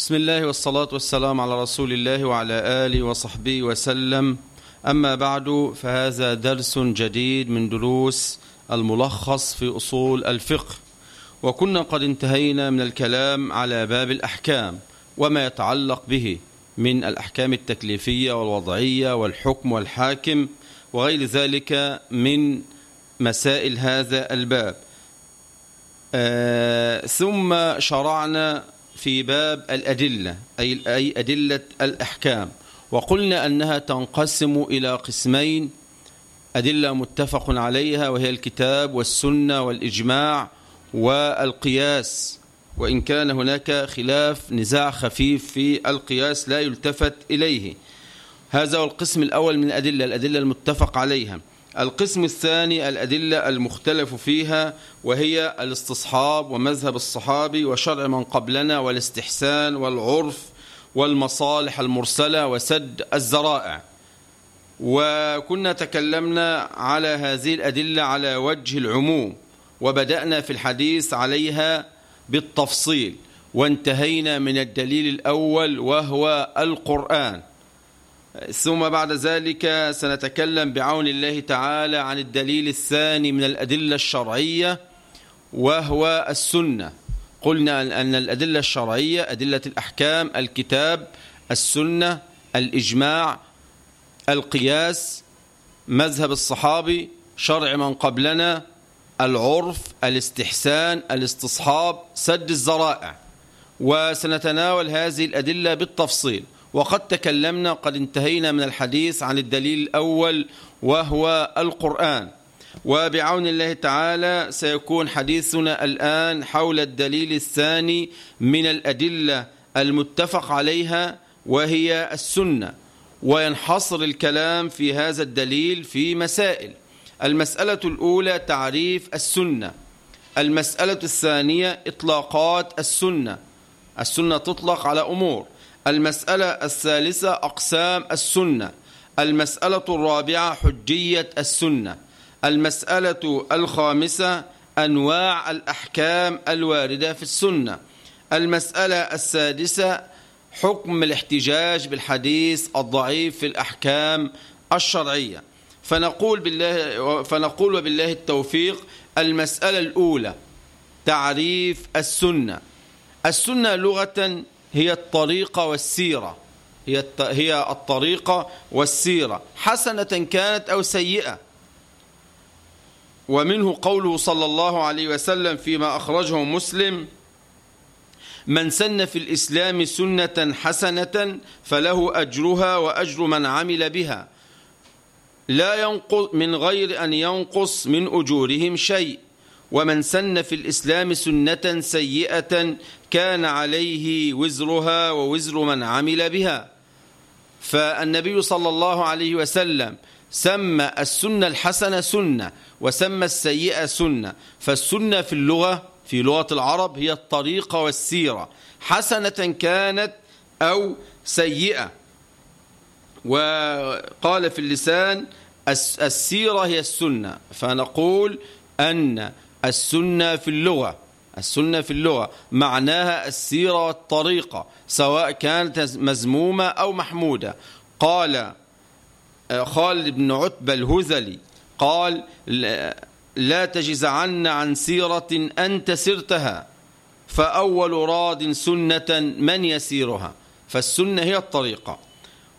بسم الله والصلاة والسلام على رسول الله وعلى آله وصحبه وسلم. أما بعد فهذا درس جديد من دروس الملخص في أصول الفقه. وكنا قد انتهينا من الكلام على باب الأحكام وما يتعلق به من الأحكام التكليفية والوضعية والحكم والحاكم وغير ذلك من مسائل هذا الباب. آه ثم شرعنا في باب الأدلة أي, أي أدلة الأحكام. وقلنا أنها تنقسم إلى قسمين أدلة متفق عليها وهي الكتاب والسنة والإجماع والقياس. وإن كان هناك خلاف نزاع خفيف في القياس لا يلتفت إليه. هذا هو القسم الأول من الأدلة الأدلة المتفق عليها. القسم الثاني الأدلة المختلف فيها وهي الاستصحاب ومذهب الصحابي وشرع من قبلنا والاستحسان والعرف والمصالح المرسلة وسد الزرائع. وكنا تكلمنا على هذه الأدلة على وجه العموم وبدأنا في الحديث عليها بالتفصيل وانتهينا من الدليل الأول وهو القرآن. ثم بعد ذلك سنتكلم بعون الله تعالى عن الدليل الثاني من الأدلة الشرعية وهو السنة. قلنا أن الأدلة الشرعية أدلة الأحكام الكتاب السنة الإجماع القياس مذهب الصحابي شرع من قبلنا العرف الاستحسان الاستصحاب سد الزرائع. وسنتناول هذه الأدلة بالتفصيل. وقد تكلمنا قد انتهينا من الحديث عن الدليل الأول وهو القرآن. وبعون الله تعالى سيكون حديثنا الآن حول الدليل الثاني من الأدلة المتفق عليها وهي السنة. وينحصر الكلام في هذا الدليل في مسائل. المسألة الأولى تعريف السنة. المسألة الثانية إطلاقات السنة. السنة تطلق على أمور. المسألة الثالثة أقسام السنة. المسألة الرابعة حجية السنة. المسألة الخامسة أنواع الأحكام الواردة في السنة. المسألة السادسة حكم الاحتجاج بالحديث الضعيف في الأحكام الشرعية. فنقول بالله فنقول وبالله التوفيق المسألة الأولى تعريف السنة. السنة لغة هي الطريقة والسيرة. هي هي الطريقة والسيرة. حسنة كانت أو سيئة. ومنه قوله صلى الله عليه وسلم فيما أخرجه مسلم من سن في الإسلام سنة حسنة فله أجرها وأجر من عمل بها. لا ينقص من غير أن ينقص من أجورهم شيء. ومن سن في الإسلام سنة سيئة كان عليه وزرها ووزر من عمل بها. فالنبي صلى الله عليه وسلم سمى السنة الحسنة سنة وسمى السيئة سنة. فالسنة في اللغة في لغة العرب هي الطريقة والسيرة. حسنة كانت أو سيئة. وقال في اللسان السيرة هي السنة. فنقول أن السنة في اللغة. السنة في اللغة. معناها السيرة والطريقة سواء كانت مزمومة أو محمودة. قال خالد بن عتبة الهذلي قال لا تجزعن عن سيرة أنت سرتها فأول راد سنة من يسيرها. فالسنة هي الطريقة.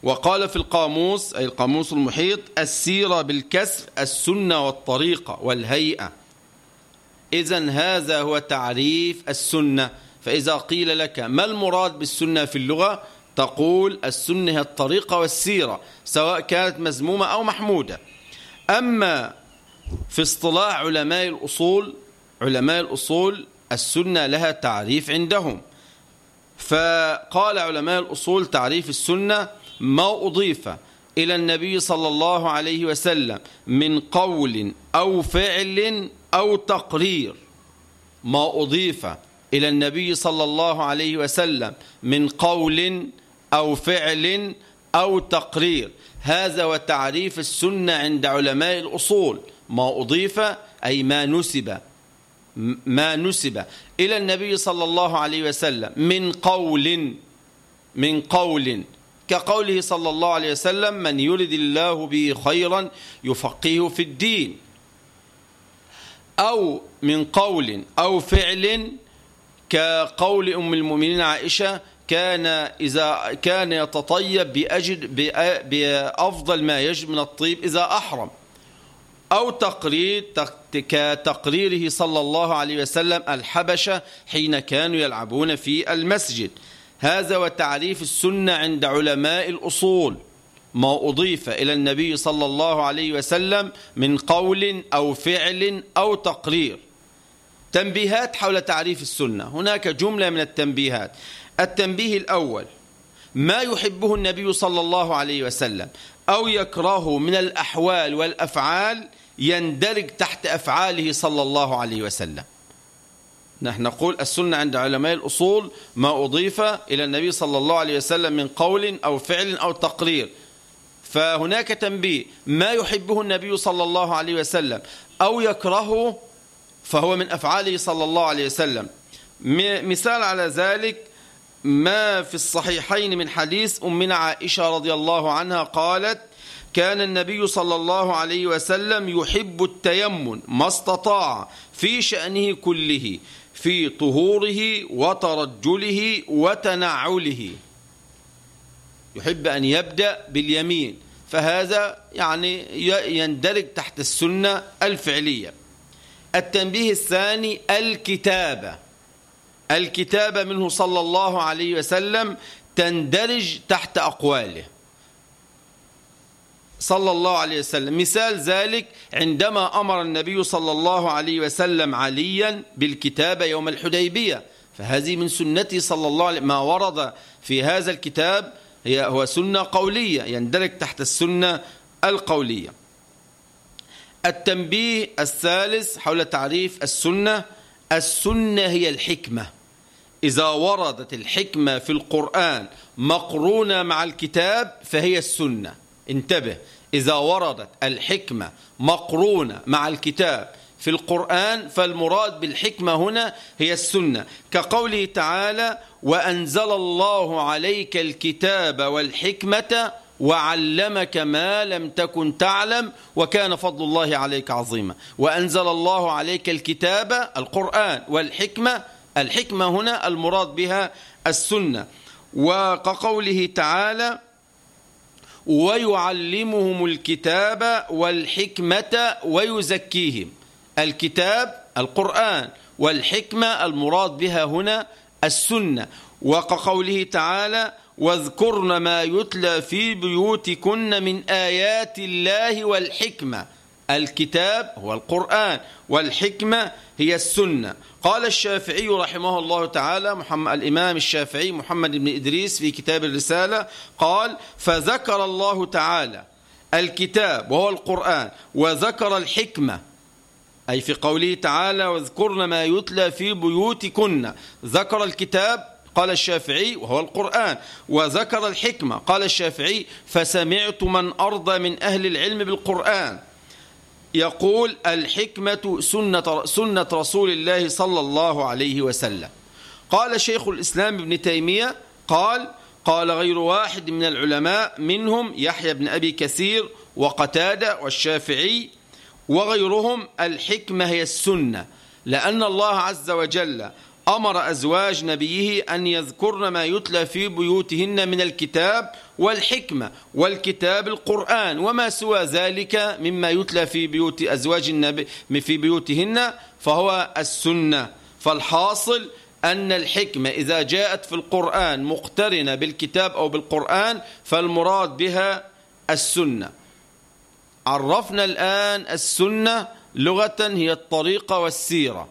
وقال في القاموس أي القاموس المحيط السيرة بالكسر السنة والطريقة والهيئة. إذا هذا هو تعريف السنة. فإذا قيل لك ما المراد بالسنة في اللغة؟ تقول السنة هي الطريقة والسيرة سواء كانت مزمومة أو محمودة. أما في اصطلاح علماء الأصول علماء الأصول السنة لها تعريف عندهم. فقال علماء الأصول تعريف السنة ما أضيف إلى النبي صلى الله عليه وسلم من قول أو فعل أو تقرير ما أضيف إلى النبي صلى الله عليه وسلم من قول أو فعل أو تقرير. هذا وتعريف السنة عند علماء الأصول. ما أضيف أي ما نسب ما نسب إلى النبي صلى الله عليه وسلم من قول من قول. كقوله صلى الله عليه وسلم من يرد الله به خيرا يفقهه في الدين. أو من قول أو فعل كقول أم المؤمنين عائشة كان إذا كان يتطيب بأجد بأفضل ما يجب من الطيب إذا أحرم. أو تقرير كتقريره صلى الله عليه وسلم الحبشة حين كانوا يلعبون في المسجد. هذا وتعريف السنة عند علماء الأصول. ما أضيف إلى النبي صلى الله عليه وسلم من قول أو فعل أو تقرير. تنبيهات حول تعريف السنة. هناك جملة من التنبيهات. التنبيه الأول ما يحبه النبي صلى الله عليه وسلم أو يكرهه من الأحوال والأفعال يندرج تحت أفعاله صلى الله عليه وسلم. نحن نقول السنة عند علماء الأصول ما أضيف إلى النبي صلى الله عليه وسلم من قول أو فعل أو تقرير. فهناك تنبيه. ما يحبه النبي صلى الله عليه وسلم أو يكرهه فهو من أفعاله صلى الله عليه وسلم. مثال على ذلك ما في الصحيحين من حديث أمنا عائشة رضي الله عنها قالت كان النبي صلى الله عليه وسلم يحب التيمن ما استطاع في شأنه كله في طهوره وترجله وتنعله. يحب أن يبدأ باليمين فهذا يعني يندرج تحت السنة الفعلية. التنبيه الثاني الكتابة. الكتابة منه صلى الله عليه وسلم تندرج تحت أقواله. صلى الله عليه وسلم. مثال ذلك عندما أمر النبي صلى الله عليه وسلم عليا بالكتابة يوم الحديبية. فهذه من سنته صلى الله عليه ما ورد في هذا الكتاب هي هو سنة قولية يندرج تحت السنة القولية. التنبيه الثالث حول تعريف السنة السنة هي الحكمة. إذا وردت الحكمة في القرآن مقرونة مع الكتاب فهي السنة. انتبه إذا وردت الحكمة مقرونة مع الكتاب في القرآن فالمراد بالحكمة هنا هي السنة. كقوله تعالى وأنزل الله عليك الكتاب والحكمة وعلمك ما لم تكن تعلم وكان فضل الله عليك عظيما. وأنزل الله عليك الكتاب القرآن والحكمة. الحكمة هنا المراد بها السنة. وكقوله تعالى ويعلمهم الكتاب والحكمة ويزكيهم الكتاب القرآن والحكمة المراد بها هنا السنة وكقوله تعالى واذكرن ما يتلى في بيوتكن من آيات الله والحكمة الكتاب هو القرآن والحكمة هي السنة. قال الشافعي رحمه الله تعالى محمد الإمام الشافعي محمد بن إدريس في كتاب الرسالة قال فذكر الله تعالى الكتاب وهو القرآن وذكر الحكمة أي في قوله تعالى واذكرن ما يتلى في بيوتكن ذكر الكتاب قال الشافعي وهو القرآن. وذكر الحكمة قال الشافعي فسمعت من أرضى من أهل العلم بالقرآن يقول الحكمة سنة, سنة رسول الله صلى الله عليه وسلم قال شيخ الإسلام ابن تيمية قال قال غير واحد من العلماء منهم يحيى بن أبي كثير وقتادة والشافعي وغيرهم الحكمة هي السنة لأن الله عز وجل أمر أزواج نبيه أن يذكرن ما يتلى في بيوتهن من الكتاب والحكمة والكتاب القرآن وما سوى ذلك مما يتلى في بيوت أزواج النبي في بيوتهن فهو السنة. فالحاصل أن الحكمة إذا جاءت في القرآن مقترنة بالكتاب أو بالقرآن فالمراد بها السنة. عرفنا الآن السنة لغة هي الطريقة والسيرة.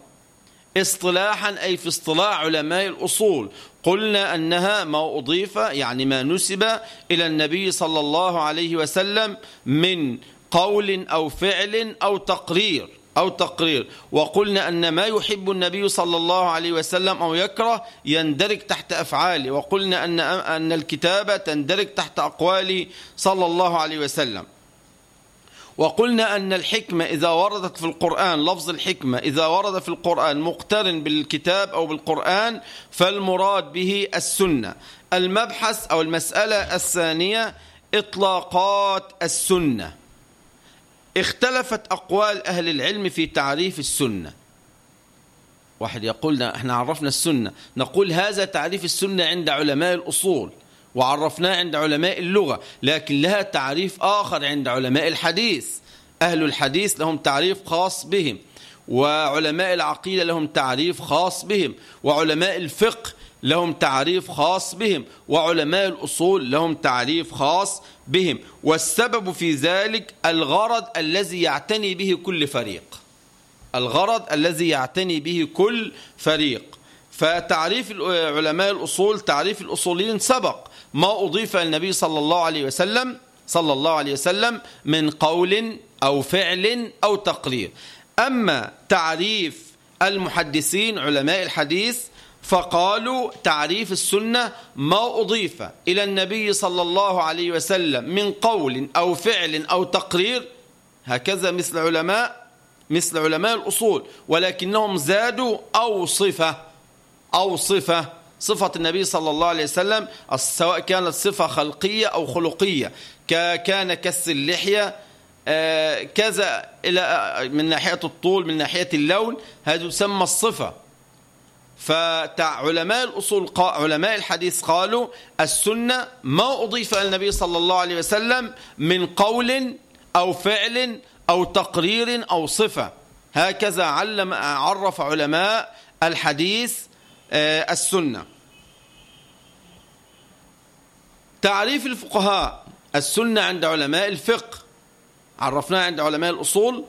اصطلاحا أي في اصطلاح علماء الأصول قلنا أنها ما أضيف يعني ما نسب إلى النبي صلى الله عليه وسلم من قول أو فعل أو تقرير أو تقرير. وقلنا أن ما يحب النبي صلى الله عليه وسلم أو يكره يندرج تحت أفعاله. وقلنا أن, أن الكتابة تندرج تحت أقواله صلى الله عليه وسلم. وقلنا أن الحكمة إذا وردت في القرآن لفظ الحكمة إذا ورد في القرآن مقترن بالكتاب أو بالقرآن فالمراد به السنة. المبحث أو المسألة الثانية إطلاقات السنة. اختلفت أقوال أهل العلم في تعريف السنة. واحد يقول إحنا عرفنا السنة. نقول هذا تعريف السنة عند علماء الأصول. وعرفناه عند علماء اللغة لكن لها تعريف آخر عند علماء الحديث. أهل الحديث لهم تعريف خاص بهم وعلماء العقيدة لهم تعريف خاص بهم وعلماء الفقه لهم تعريف خاص بهم وعلماء الأصول لهم تعريف خاص بهم. والسبب في ذلك الغرض الذي يعتني به كل فريق. الغرض الذي يعتني به كل فريق. فتعريف علماء الأصول تعريف الأصوليين سبق. ما أضيف النبي صلى الله عليه وسلم صلى الله عليه وسلم من قول أو فعل أو تقرير. أما تعريف المحدثين علماء الحديث فقالوا تعريف السنة ما أضيف إلى النبي صلى الله عليه وسلم من قول أو فعل أو تقرير. هكذا مثل علماء مثل علماء الأصول ولكنهم زادوا أو صفة أو صفة صفة النبي صلى الله عليه وسلم سواء كانت صفة خلقية أو خلقية. كان كس اللحية آه، كذا إلى من ناحية الطول من ناحية اللون هذا يسمى الصفة. فعلماء الأصول علماء الحديث قالوا السنة ما أضيف إلى النبي صلى الله عليه وسلم من قول أو فعل أو تقرير أو صفة. هكذا علم عرف علماء الحديث آه، السنة. تعريف الفقهاء السنة عند علماء الفقه. عرفناها عند علماء الأصول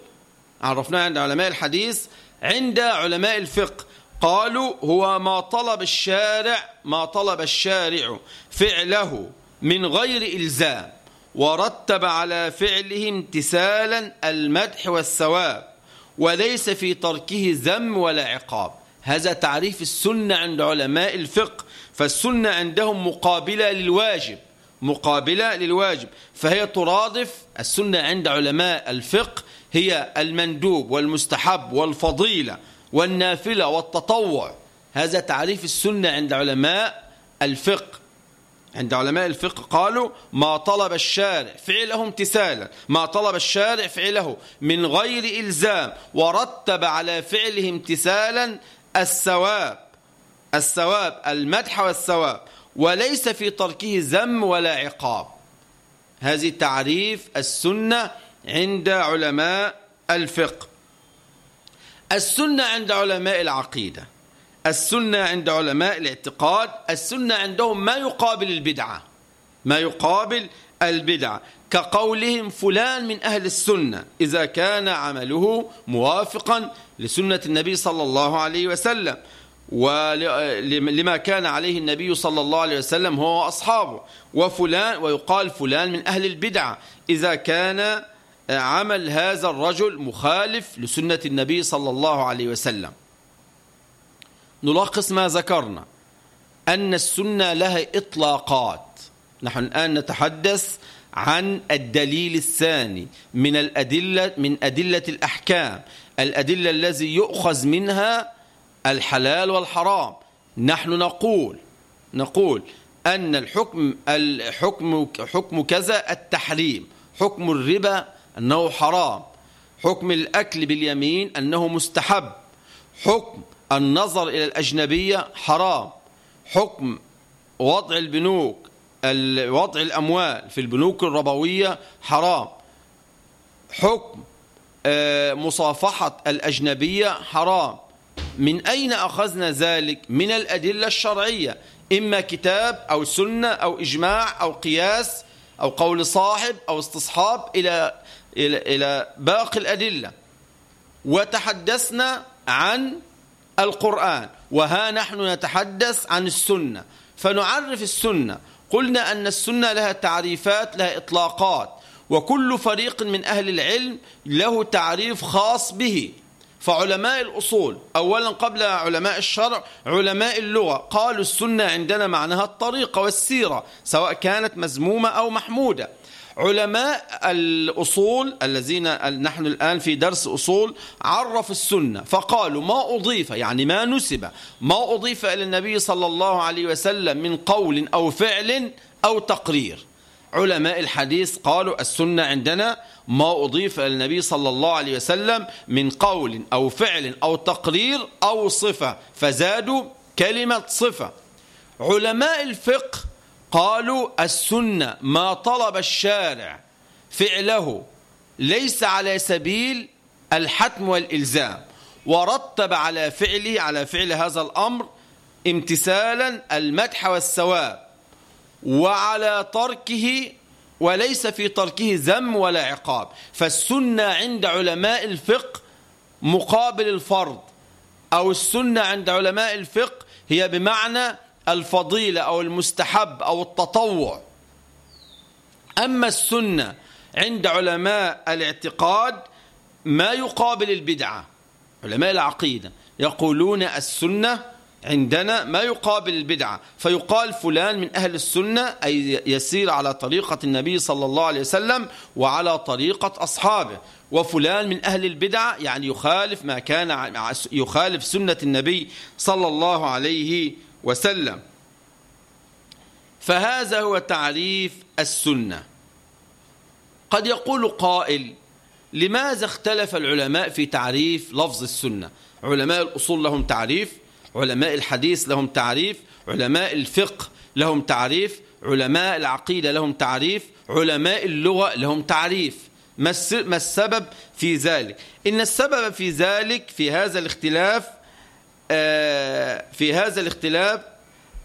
عرفناها عند علماء الحديث عند علماء الفقه. قالوا هو ما طلب الشارع ما طلب الشارع فعله من غير إلزام ورتب على فعله امتثالا المدح والثواب وليس في تركه ذم ولا عقاب. هذا تعريف السنة عند علماء الفقه. فالسنة عندهم مقابلة للواجب مقابلة للواجب. فهي ترادف السنة عند علماء الفقه هي المندوب والمستحب والفضيلة والنافلة والتطوع. هذا تعريف السنة عند علماء الفقه. عند علماء الفقه قالوا ما طلب الشارع فعله امتثالا ما طلب الشارع فعله من غير إلزام ورتب على فعله امتثالا الثواب. الثواب المدح والثواب. وليس في تركه ذم ولا عقاب. هذه تعريف السنة عند علماء الفقه. السنة عند علماء العقيدة. السنة عند علماء الاعتقاد. السنة عندهم ما يقابل البدعة. ما يقابل البدعة. كقولهم فلان من أهل السنة. إذا كان عمله موافقا لسنة النبي صلى الله عليه وسلم. ولما كان عليه النبي صلى الله عليه وسلم هو وأصحابه. وفلان ويقال فلان من أهل البدعة إذا كان عمل هذا الرجل مخالف لسنة النبي صلى الله عليه وسلم. نلخص ما ذكرنا. أن السنة لها إطلاقات. نحن الآن نتحدث عن الدليل الثاني من الأدلة من أدلة الأحكام. الأدلة الذي يؤخذ منها الحلال والحرام. نحن نقول نقول أن الحكم الحكم حكم كذا التحريم حكم الربا أنه حرام حكم الأكل باليمين أنه مستحب حكم النظر إلى الأجنبية حرام حكم وضع البنوك وضع الأموال في البنوك الربوية حرام حكم آه، مصافحة الأجنبية حرام. من أين أخذنا ذلك؟ من الأدلة الشرعية. إما كتاب أو سنة أو إجماع أو قياس أو قول صاحب أو استصحاب إلى, إلى, إلى باقي الأدلة. وتحدثنا عن القرآن وها نحن نتحدث عن السنة. فنعرف السنة. قلنا أن السنة لها تعريفات لها إطلاقات. وكل فريق من أهل العلم له تعريف خاص به. فعلماء الأصول أولا قبل علماء الشرع علماء اللغة قالوا السنة عندنا معناها الطريقة والسيرة سواء كانت مزمومة أو محمودة. علماء الأصول الذين نحن الآن في درس أصول عرف السنة فقالوا ما أضيف يعني ما نسب ما أضيف إلى النبي صلى الله عليه وسلم من قول أو فعل أو تقرير. علماء الحديث قالوا السنة عندنا ما أضيف إلى النبي صلى الله عليه وسلم من قول أو فعل أو تقرير أو صفة فزادوا كلمة صفة. علماء الفقه قالوا السنة ما طلب الشارع فعله ليس على سبيل الحتم والإلزام ورتب على فعله على فعل هذا الأمر امتثالا المدح والثواب. وعلى تركه وليس في تركه ذم ولا عقاب. فالسنة عند علماء الفقه مقابل الفرض أو السنة عند علماء الفقه هي بمعنى الفضيلة أو المستحب أو التطوع. أما السنة عند علماء الاعتقاد ما يقابل البدعة. علماء العقيدة يقولون السنة عندنا ما يقابل البدعة. فيقال فلان من أهل السنة أي يسير على طريقة النبي صلى الله عليه وسلم وعلى طريقة أصحابه. وفلان من أهل البدعة يعني يخالف ما كان يخالف سنة النبي صلى الله عليه وسلم. فهذا هو تعريف السنة. قد يقول قائل لماذا اختلف العلماء في تعريف لفظ السنة؟ علماء الأصول لهم تعريف علماء الحديث لهم تعريف علماء الفقه لهم تعريف علماء العقيدة لهم تعريف علماء اللغة لهم تعريف. ما السبب في ذلك؟ إن السبب في ذلك في هذا الاختلاف آه، في هذا الاختلاف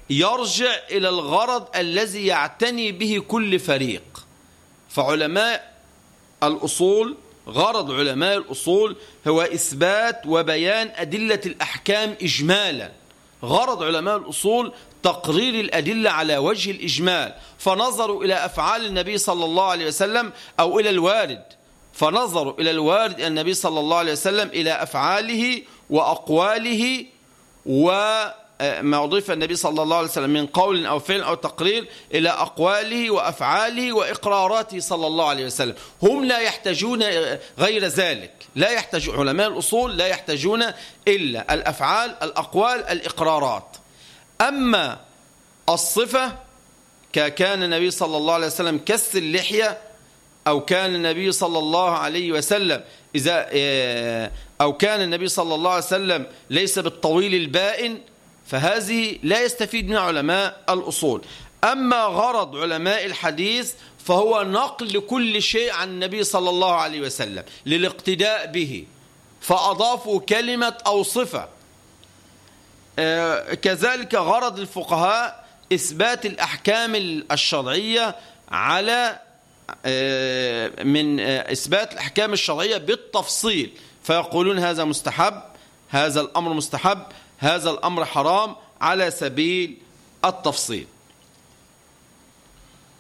يرجع إلى الغرض الذي يعتني به كل فريق. فعلماء الأصول غرض علماء الأصول هو إثبات وبيان أدلة الأحكام إجمالا. غرض علماء الأصول تقرير الأدلة على وجه الإجمال فنظروا إلى أفعال النبي صلى الله عليه وسلم أو إلى الوارد. فنظروا إلى الوارد النبي صلى الله عليه وسلم إلى أفعاله وأقواله وما أضيف النبي صلى الله عليه وسلم من قول أو فعل أو تقرير إلى أقواله وأفعاله وإقراراته صلى الله عليه وسلم. هم لا يحتاجون غير ذلك. لا يحتاج علماء الأصول لا يحتاجون إلا الأفعال الأقوال الإقرارات. أما الصفة كان النبي صلى الله عليه وسلم كس اللحية أو كان النبي صلى الله عليه وسلم إذا آه، أو كان النبي صلى الله عليه وسلم ليس بالطويل البائن فهذه لا يستفيد من علماء الأصول. أما غرض علماء الحديث فهو نقل كل شيء عن النبي صلى الله عليه وسلم للاقتداء به فأضافوا كلمة أو صفة. آه، كذلك غرض الفقهاء إثبات الأحكام الشرعية على آه، من آه، إثبات الأحكام الشرعية بالتفصيل. فيقولون هذا مستحب هذا الأمر مستحب هذا الأمر حرام على سبيل التفصيل.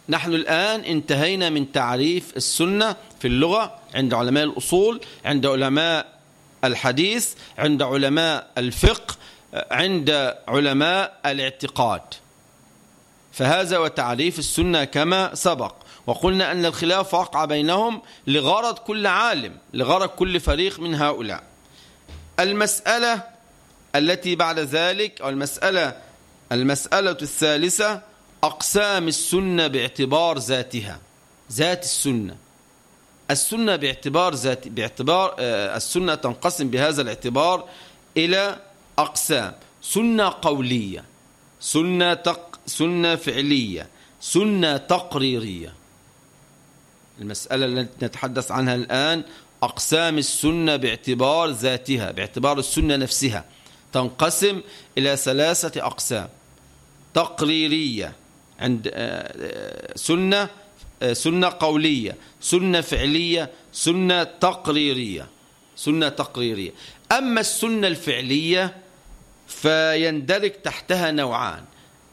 نحن الآن انتهينا من تعريف السنة في اللغة عند علماء الأصول عند علماء الحديث عند علماء الفقه عند علماء الاعتقاد. فهذا وتعريف السنة كما سبق. وقلنا أن الخلاف وقع بينهم لغرض كل عالم لغرض كل فريق من هؤلاء. المسألة التي بعد ذلك أو المسألة المسألة الثالثة أقسام السنة باعتبار ذاتها ذات السنة. السنة باعتبار ذات باعتبار آه، السنة تنقسم بهذا الاعتبار إلى أقسام. سنة قولية سنة تق سنة فعلية سنة تقريرية. المسألة التي نتحدث عنها الآن أقسام السنة باعتبار ذاتها باعتبار السنة نفسها. تنقسم إلى ثلاثة أقسام. تقريرية عند آه، آه، سنة آه، سنة قولية سنة فعلية سنة تقريرية. سنة تقريرية. أما السنة الفعلية فيندرج تحتها نوعان.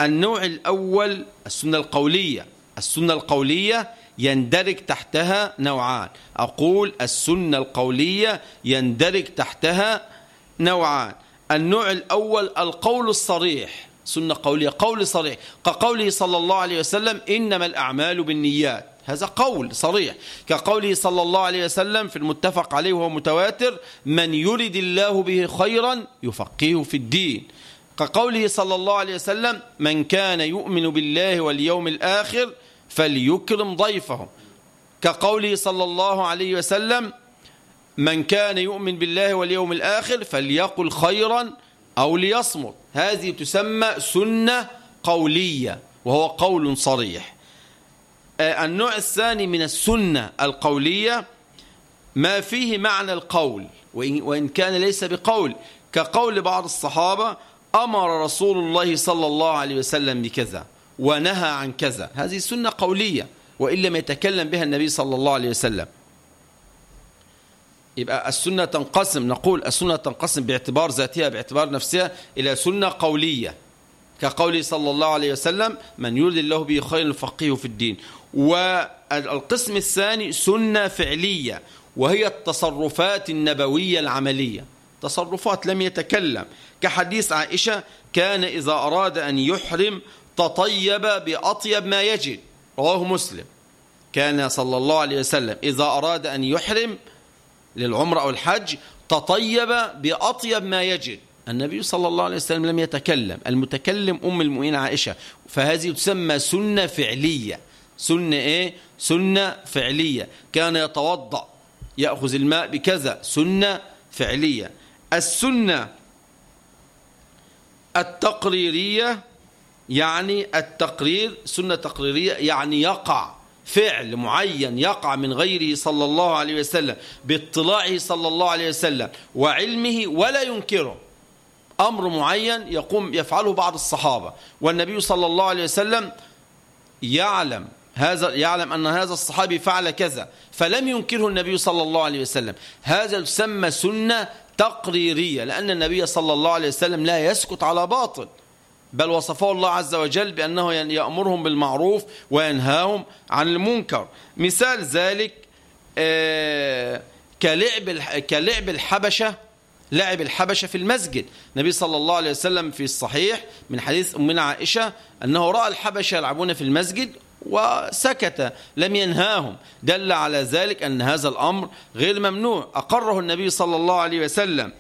النوع الأول السنة القولية. السنة القولية يندرج تحتها نوعان. أقول السنة القولية يندرج تحتها نوعان. النوع الأول القول الصريح سنة قولية قول صريح. كقوله صلى الله عليه وسلم إنما الأعمال بالنيات. هذا قول صريح. كقوله صلى الله عليه وسلم في المتفق عليه وهو متواتر من يرد الله به خيرا يفقهه في الدين. كقوله صلى الله عليه وسلم من كان يؤمن بالله واليوم الآخر فليكرم ضيفه. كقوله صلى الله عليه وسلم من كان يؤمن بالله واليوم الآخر فليقل خيرا أو ليصمت. هذه تسمى سنة قولية وهو قول صريح. آه، النوع الثاني من السنة القولية ما فيه معنى القول وإن كان ليس بقول. كقول بعض الصحابة أمر رسول الله صلى الله عليه وسلم بكذا ونهى عن كذا. هذه سنة قولية وإن لم يتكلم بها النبي صلى الله عليه وسلم. يبقى السنة تنقسم نقول السنة تنقسم باعتبار ذاتها باعتبار نفسها إلى سنة قولية. كقوله صلى الله عليه وسلم من يريد الله به خير الفقيه في الدين. والقسم الثاني سنة فعلية وهي التصرفات النبوية العملية. تصرفات لم يتكلم. كحديث عائشة كان إذا أراد أن يحرم تطيب بأطيب ما يجد. رواه مسلم. كان صلى الله عليه وسلم إذا أراد أن يحرم للعمر أو الحج تطيب بأطيب ما يجد. النبي صلى الله عليه وسلم لم يتكلم. المتكلم أم المؤمنين عائشة. فهذه تسمى سنة فعلية. سنة إيه؟ سنة فعلية. كان يتوضأ يأخذ الماء بكذا. سنة فعلية. السنة التقريرية يعني التقرير سنة تقريرية يعني يقع. فعل معين يقع من غيره صلى الله عليه وسلم باطلاعه صلى الله عليه وسلم وعلمه ولا ينكره. أمر معين يقوم يفعله بعض الصحابة والنبي صلى الله عليه وسلم يعلم هذا يعلم أن هذا الصحابي فعل كذا فلم ينكره النبي صلى الله عليه وسلم. هذا يسمى سنة تقريرية لأن النبي صلى الله عليه وسلم لا يسكت على باطل. بل وصفه الله عز وجل بأنه يأمرهم بالمعروف وينهاهم عن المنكر. مثال ذلك آه، كلعب كلعب الحبشة لعب الحبشة في المسجد. النبي صلى الله عليه وسلم في الصحيح من حديث أمنا عائشة أنه رأى الحبشة يلعبون في المسجد وسكت لم ينهاهم. دل على ذلك أن هذا الأمر غير ممنوع. أقره النبي صلى الله عليه وسلم.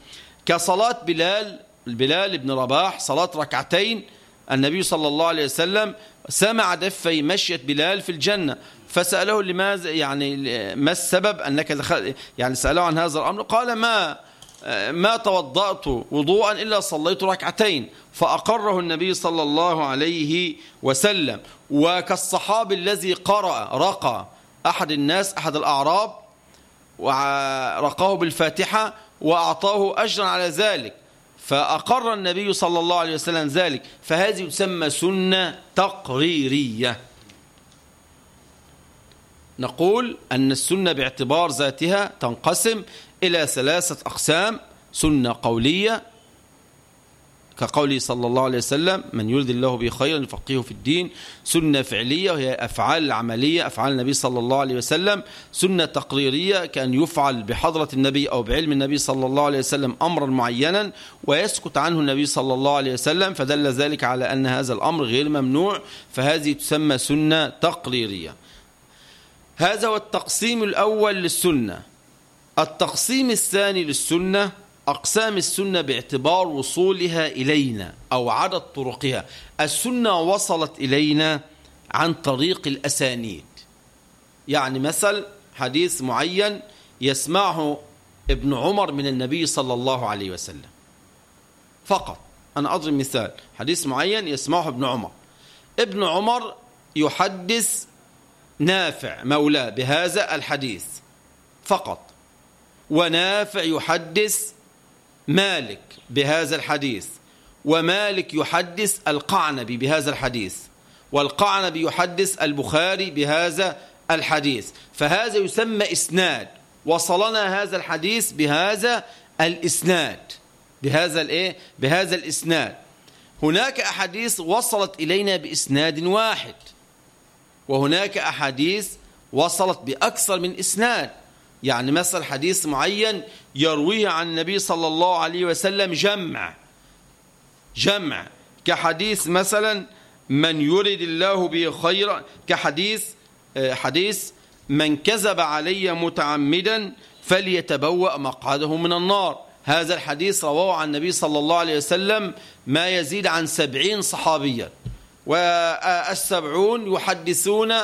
كصلاة بلال بلال بن رباح صلاة ركعتين النبي صلى الله عليه وسلم سمع دفي مشية بلال في الجنة. فسأله لماذا يعني ما السبب أنك دخل يعني سأله عن هذا الأمر. قال ما ما توضأت وضوءا إلا صليت ركعتين. فأقره النبي صلى الله عليه وسلم. وكالصحابي الذي قرأ رقى أحد الناس أحد الأعراب ورقاه بالفاتحة وأعطاه أجرا على ذلك. فأقر النبي صلى الله عليه وسلم ذلك فهذه تسمى سنة تقريرية. نقول أن السنة باعتبار ذاتها تنقسم إلى ثلاثة أقسام سنة قولية كقوله صلى الله عليه وسلم من يريد الله به خيرا يفقهه في الدين. سنة فعلية وهي أفعال العملية أفعال النبي صلى الله عليه وسلم. سنة تقريرية كأن يفعل بحضرة النبي أو بعلم النبي صلى الله عليه وسلم أمرا معينا ويسكت عنه النبي صلى الله عليه وسلم فدل ذلك على أن هذا الأمر غير ممنوع فهذه تسمى سنة تقريرية. هذا هو التقسيم الأول للسنة. التقسيم الثاني للسنة أقسام السنة باعتبار وصولها إلينا أو عدد طرقها. السنة وصلت إلينا عن طريق الأسانيد. يعني مثل حديث معين يسمعه ابن عمر من النبي صلى الله عليه وسلم. فقط أنا أضرب مثال. حديث معين يسمعه ابن عمر. ابن عمر يحدث نافع مولاه بهذا الحديث. فقط. ونافع يحدث مالك بهذا الحديث ومالك يحدث القعنبي بهذا الحديث والقعنبي يحدث البخاري بهذا الحديث فهذا يسمى إسناد وصلنا هذا الحديث بهذا الإسناد بهذا الإيه؟ بهذا الإسناد هناك أحاديث وصلت إلينا بإسناد واحد وهناك أحاديث وصلت بأكثر من إسناد يعني مثل حديث معين يرويه عن النبي صلى الله عليه وسلم جمع جمع. كحديث مثلا من يرد الله به خيرا كحديث آه، حديث من كذب علي متعمدا فليتبوأ مقعده من النار. هذا الحديث رواه عن النبي صلى الله عليه وسلم ما يزيد عن سبعين صحابيا. والسبعون يحدثون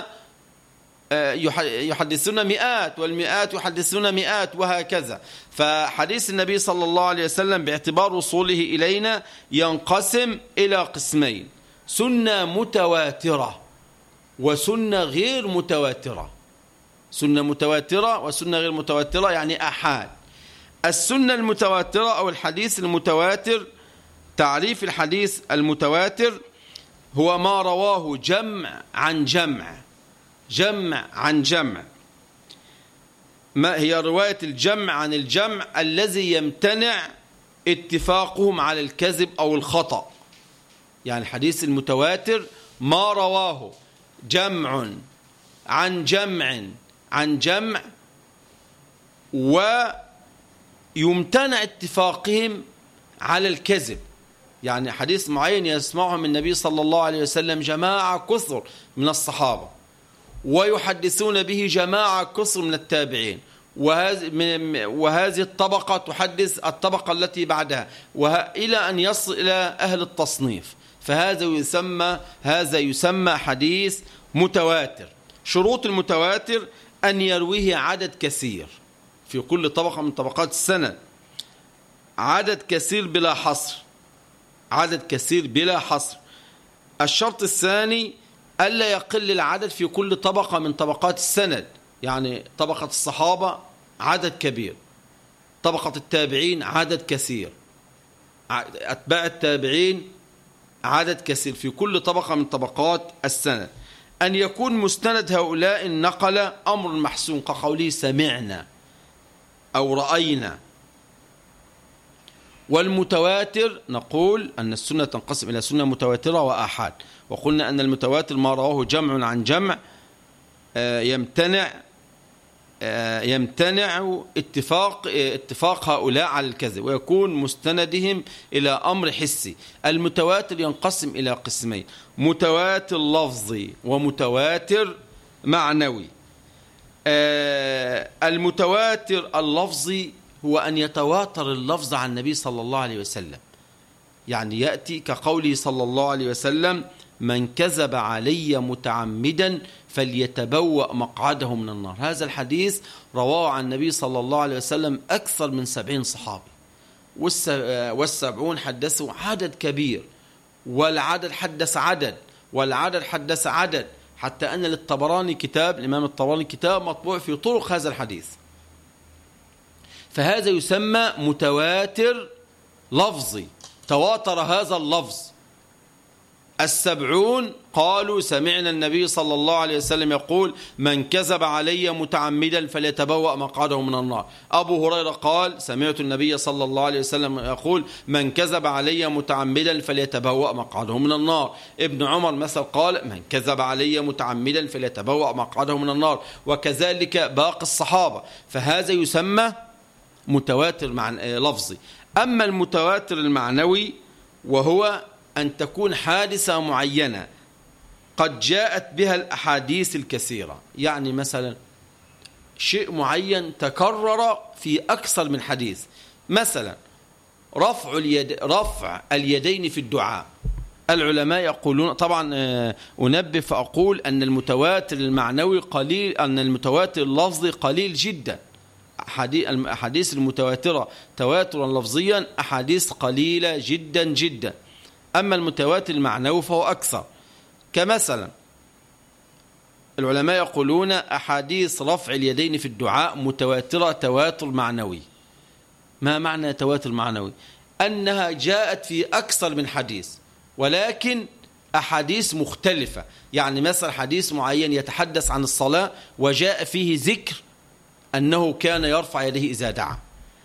يحدثون مئات والمئات يحدثون مئات وهكذا. فحديث النبي صلى الله عليه وسلم باعتبار وصوله إلينا ينقسم إلى قسمين سنة متواترة وسنة غير متواترة. سنة متواترة وسنة غير متواترة يعني أحاد. السنة المتواترة أو الحديث المتواتر تعريف الحديث المتواتر هو ما رواه جمع عن جمع. جمع عن جمع. ما هي رواية الجمع عن الجمع الذي يمتنع اتفاقهم على الكذب أو الخطأ. يعني الحديث المتواتر ما رواه جمع عن جمع عن جمع ويمتنع اتفاقهم على الكذب. يعني حديث معين يسمعه من النبي صلى الله عليه وسلم جماعة كثر من الصحابة. ويحدثون به جماعة كثر من التابعين. وهذه الطبقة تحدث الطبقة التي بعدها. إلى أن يصل إلى أهل التصنيف. فهذا يسمى هذا يسمى حديث متواتر. شروط المتواتر أن يرويه عدد كثير. في كل طبقة من طبقات السنة. عدد كثير بلا حصر. عدد كثير بلا حصر. الشرط الثاني ألا يقل العدد في كل طبقة من طبقات السند. يعني طبقة الصحابة عدد كبير. طبقة التابعين عدد كثير. أتباع التابعين عدد كثير في كل طبقة من طبقات السند. أن يكون مستند هؤلاء النقل أمر محسون كقوله سمعنا أو رأينا. والمتواتر نقول أن السنة تنقسم إلى سنة متواترة وآحاد. وقلنا أن المتواتر ما رواه جمع عن جمع آه، يمتنع آه، يمتنع اتفاق اتفاق هؤلاء على الكذب ويكون مستندهم إلى أمر حسي. المتواتر ينقسم إلى قسمين متواتر لفظي ومتواتر معنوي. آه، المتواتر اللفظي هو أن يتواتر اللفظ عن النبي صلى الله عليه وسلم. يعني يأتي كقوله صلى الله عليه وسلم من كذب علي متعمدا فليتبوأ مقعده من النار. هذا الحديث رواه عن النبي صلى الله عليه وسلم أكثر من سبعين صحابي. والسبعون حدثوا عدد كبير والعدد حدث عدد والعدد حدث عدد. حتى أن للطبراني كتاب الإمام الطبراني كتاب مطبوع في طرق هذا الحديث. فهذا يسمى متواتر لفظي تواتر هذا اللفظ. السبعون قالوا سمعنا النبي صلى الله عليه وسلم يقول من كذب علي متعمدا فليتبوأ مقعده من النار. أبو هريرة قال سمعت النبي صلى الله عليه وسلم يقول من كذب علي متعمدا فليتبوأ مقعده من النار. ابن عمر مثل قال من كذب علي متعمدا فليتبوأ مقعده من النار. وكذلك باقي الصحابة فهذا يسمى متواتر لفظي. أما المتواتر المعنوي وهو أن تكون حادثة معينة قد جاءت بها الأحاديث الكثيرة. يعني مثلا شيء معين تكرر في أكثر من حديث. مثلا رفع اليد رفع اليدين في الدعاء. العلماء يقولون طبعا آه، أنبه فأقول أن المتواتر المعنوي قليل أن المتواتر اللفظي قليل جدا. أحاديث المتواترة تواترا لفظيا أحاديث قليلة جدا جدا. أما المتواتر المعنوي فهو أكثر. كمثلا العلماء يقولون أحاديث رفع اليدين في الدعاء متواترة تواتر معنوي. ما معنى تواتر معنوي؟ أنها جاءت في أكثر من حديث ولكن أحاديث مختلفة. يعني مثلا حديث معين يتحدث عن الصلاة وجاء فيه ذكر أنه كان يرفع يديه إذا دعا.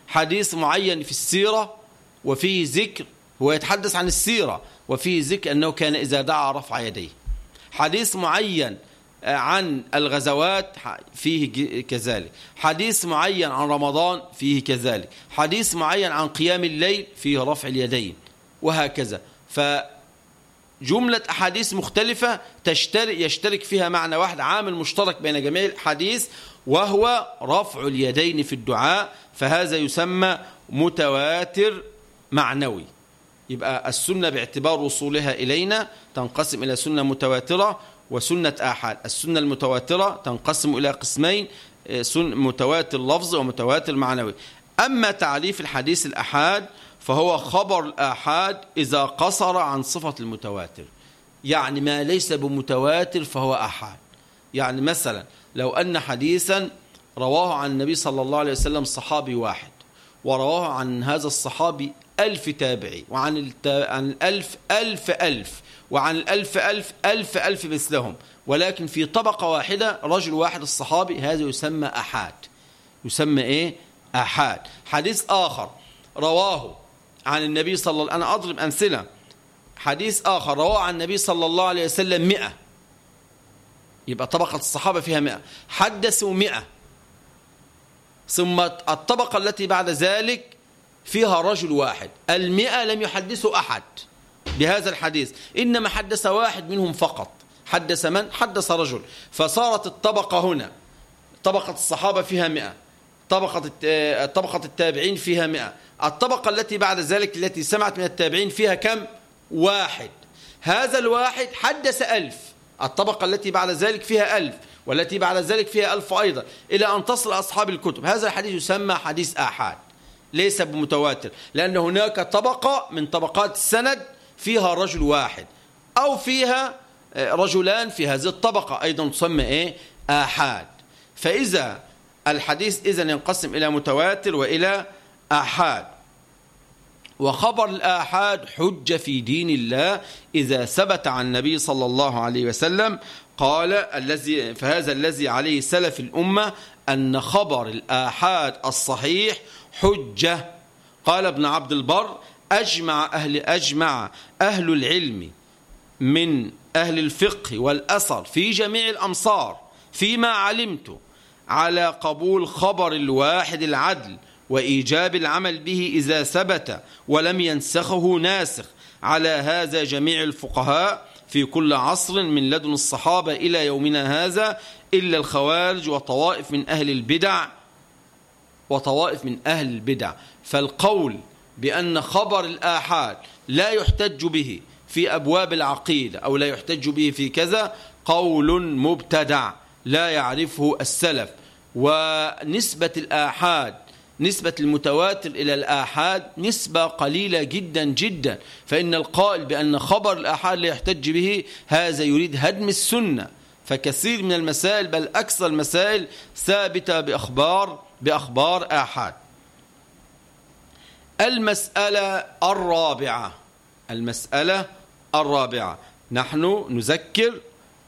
حديث معين في السيرة وفيه ذكر هو يتحدث عن السيرة وفيه ذكر أنه كان إذا دعا رفع يديه. حديث معين آه، عن الغزوات فيه كذلك. حديث معين عن رمضان فيه كذلك. حديث معين عن قيام الليل فيه رفع اليدين وهكذا. جملة أحاديث مختلفة تشترك يشترك فيها معنى واحد عامل مشترك بين جميع الحديث وهو رفع اليدين في الدعاء فهذا يسمى متواتر معنوي. يبقى السنة باعتبار وصولها إلينا تنقسم إلى سنة متواترة وسنة آحاد. السنة المتواترة تنقسم إلى قسمين سن متواتر لفظ ومتواتر معنوي. أما تعريف الحديث الأحاد فهو خبر الآحاد إذا قصر عن صفة المتواتر. يعني ما ليس بمتواتر فهو أحاد. يعني مثلا لو أن حديثا رواه عن النبي صلى الله عليه وسلم صحابي واحد ورواه عن هذا الصحابي ألف تابعي وعن التا... عن الألف ألف ألف وعن الألف ألف ألف ألف مثلهم. ولكن في طبقة واحدة رجل واحد الصحابي هذا يسمى أحاد. يسمى إيه؟ أحاد. حديث آخر رواه عن النبي صلى الله أنا أضرب أمثلة. حديث آخر رواه عن النبي صلى الله عليه وسلم مئة. يبقى طبقة الصحابة فيها مئة. حدثوا مئة. ثم الطبقة التي بعد ذلك فيها رجل واحد. المئة لم يحدثوا أحد بهذا الحديث. إنما حدث واحد منهم فقط. حدث من؟ حدث رجل. فصارت الطبقة هنا. طبقة الصحابة فيها مئة. طبقة طبقة التابعين فيها مئة. الطبقة التي بعد ذلك التي سمعت من التابعين فيها كم؟ واحد. هذا الواحد حدث ألف. الطبقة التي بعد ذلك فيها ألف. والتي بعد ذلك فيها ألف أيضا. إلى أن تصل أصحاب الكتب. هذا الحديث يسمى حديث آحاد. ليس بمتواتر لأن هناك طبقة من طبقات السند فيها رجل واحد أو فيها رجلان في هذه الطبقة أيضا تسمى إيه؟ آحاد. فإذا الحديث إذا ينقسم إلى متواتر وإلى آحاد. وخبر الآحاد حجة في دين الله إذا ثبت عن النبي صلى الله عليه وسلم قال الذي فهذا الذي عليه سلف الأمة أن خبر الآحاد الصحيح حجة. قال ابن عبد البر أجمع أهل أجمع أهل العلم من أهل الفقه والأثر في جميع الأمصار فيما علمت على قبول خبر الواحد العدل وإيجاب العمل به إذا ثبت ولم ينسخه ناسخ على هذا جميع الفقهاء في كل عصر من لدن الصحابة إلى يومنا هذا إلا الخوارج وطوائف من أهل البدع وطوائف من أهل البدع. فالقول بأن خبر الآحاد لا يحتج به في أبواب العقيدة أو لا يحتج به في كذا قول مبتدع لا يعرفه السلف. ونسبة الآحاد نسبة المتواتر إلى الآحاد نسبة قليلة جدا جدا. فإن القائل بأن خبر الآحاد لا يحتج به هذا يريد هدم السنة. فكثير من المسائل بل أكثر المسائل ثابتة بأخبار بأخبار آحاد. المسألة الرابعة. المسألة الرابعة. نحن نذكر